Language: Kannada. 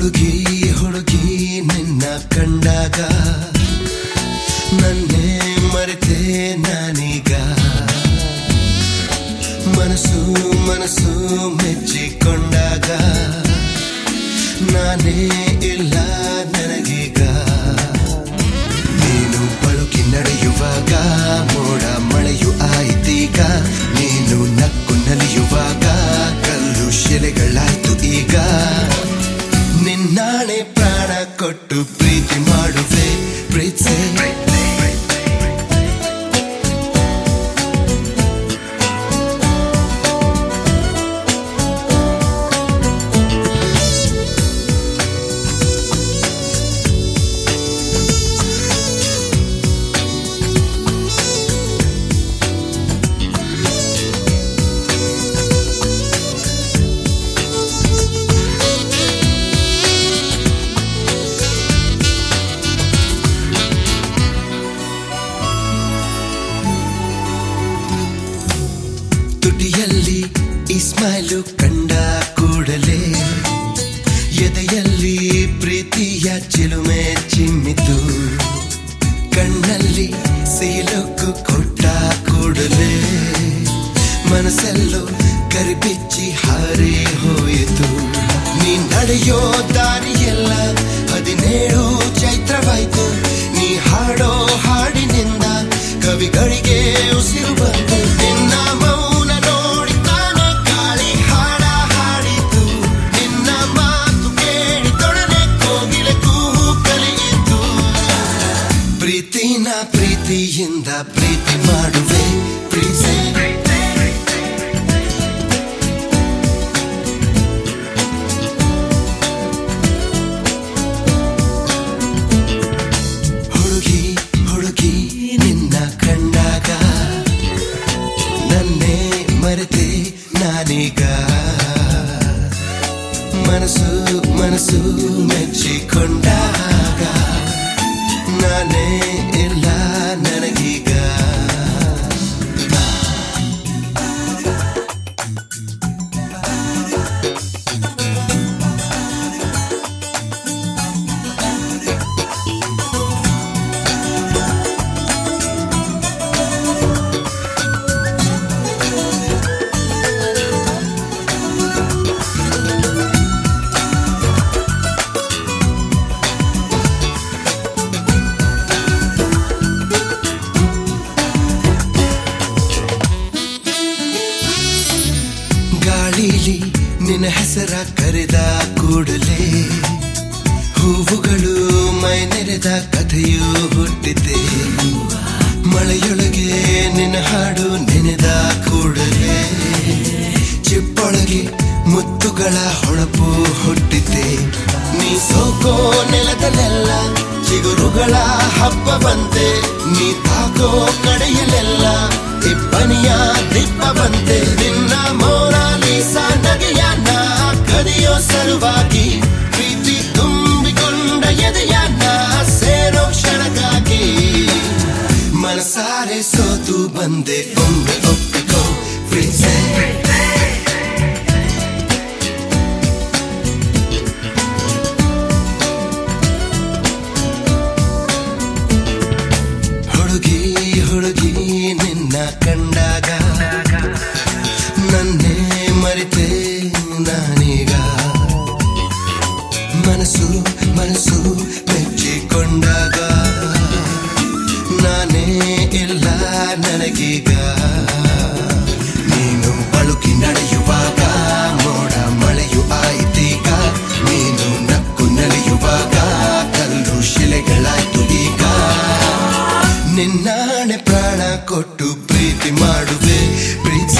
ಹುಡುಗಿ ಹುಡುಗಿ ನಿನ್ನ ಕಂಡಾಗ. ನನ್ನೇ ಮರೆತೆ ನಾನೀಗ. ಮನಸ್ಸು ಮನಸ್ಸು ಮೆಚ್ಚಿಕೊಂಡಾಗ. ನಾನೇ ಇಲ್ಲ ನನಗೀಗ. ನೀನು ಬಳುಕಿ ನಡೆಯುವಾಗ, ಮೋಡ ಮಳೆಯು ಆಯ್ತೀಗ ನೀನು ನಕ್ಕು ನಲಿಯುವಾಗ, ಕಲ್ಲು ಶಿಲೆಗಳಾಯ್ತು ಈಗ. ನಿನ್ನಾಣೆ ಪ್ರಾಣ ಕೊಟ್ಟು ಪ್ರೀತಿ ಮಾಡುವೆ. ಈ ಸ್ಮೈಲು ಕಂಡ ಕೂಡಲೇ ಎದೆಯಲ್ಲಿ ಪ್ರೀತಿಯ ಚಿಲುಮೆ ಚಿಮ್ಮಿತು. ಕಣ್ಣಲ್ಲಿ ಸೀಲುಕು ಕೊಟ್ಟ ಕೂಡಲೇ ಮನಸ್ಸೆಲ್ಲೂ ಕರಿಬಿಚ್ಚಿ ಹಾರಿ ಹೋಯಿತು. ನೀ ನಡೆಯೋ ದಾರಿಯೆಲ್ಲ ಹದಿನೇಳು ಚೈತ್ರವಾಯ್ತು. ನೀ ಹಾಡೋ ಹಾಡಿನಿಂದ ಕವಿಗಳಿಗೆ ಪ್ರೀತಿ ಮಾಡುವೆ, ಪ್ರೀತಿ. ಹುಡುಗಿ ಹುಡುಗಿ, ನಿನ್ನ ಕಂಡಾಗ ನನ್ನೇ ಮರೆತೆ ನಾನೀಗ. ಮನಸ್ಸು ಮನಸ್ಸು ಮೆಚ್ಚಿಕೊಂಡಾಗ. ನಾನೇ ಎಲ್ಲ ನನಗೀಗ ನಿನ್ನ ಹೆಸರ ಕರೆದ ಕೂಡಲೇ ಹೂವುಗಳು ಮೈ ನೆರೆದ ಕಥೆಯು ಹುಟ್ಟಿದೆ ಮಳೆಯೊಳಗೆ ನಿನ್ನ ಹಾಡು ನೆನೆದ ಕೂಡಲೇ ಚಿಪ್ಪೊಳಗೆ ಮುತ್ತುಗಳ ಹೊಳಪು ಹುಟ್ಟಿದೆ ನೀ ಸೋಕೋ ನೆಲದಲ್ಲೆಲ್ಲ ಚಿಗುರುಗಳ ಹಬ್ಬ ಬಂತೆ. ನೀ ತಾಕೋ ಕಡೆಯಲೆಲ್ಲ ಇಬ್ಬನಿಯ ದಿಬ್ಬ ಬಂತೆ ನಿನ್ನ ಮನಸ್ಸು ಮೆಚ್ಚಿಕೊಂಡಾಗ ನಾನೇ ಇಲ್ಲ ನನಗೀಗ. ನೀನು ಅಳುಕಿ ನಡೆಯುವಾಗ, ಮೋಡ ಮಳೆಯು ಆಯ್ತೀಗ ನೀನು ನಕ್ಕು ನಡೆಯುವಾಗ ಕಲ್ಲು ಶಿಲೆಗಳಾಯ್ತು ಈಗ. ನಿನ್ನಾಣೆ ಪ್ರಾಣ ಕೊಟ್ಟು ಪ್ರೀತಿ ಮಾಡುವೆ ಪ್ರೀತಿ